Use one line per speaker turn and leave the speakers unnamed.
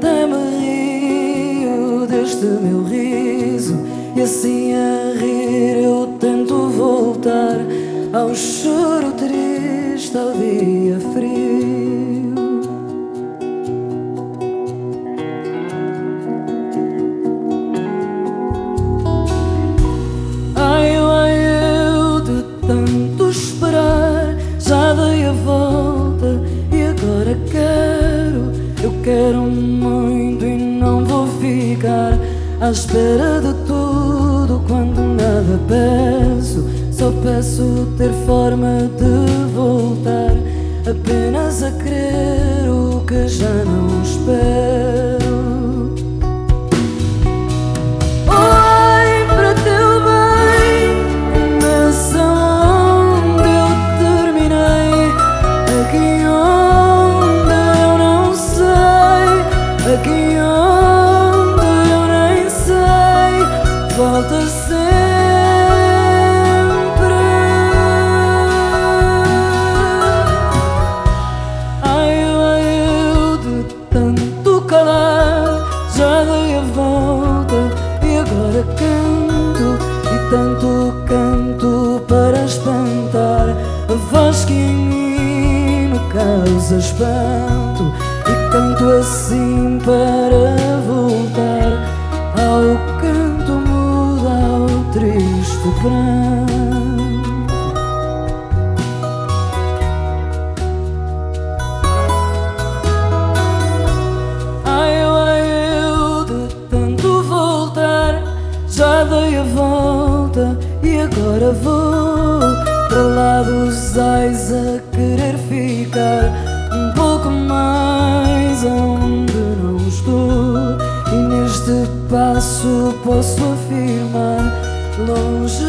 até me rio deste meu riso. E assim a rir eu tento voltar Ao choro triste, ao dia frio À espera de tudo quando nada peço. Só peço ter forma de voltar. Apenas a querer o que já não espero espanto E canto assim para voltar Ao canto mudo, ao triste pranto. Ai, ai, eu de tanto voltar Já dei a volta e agora vou Para lá dos ais a querer ficar mais onde não estou. E neste passo posso afirmar Longe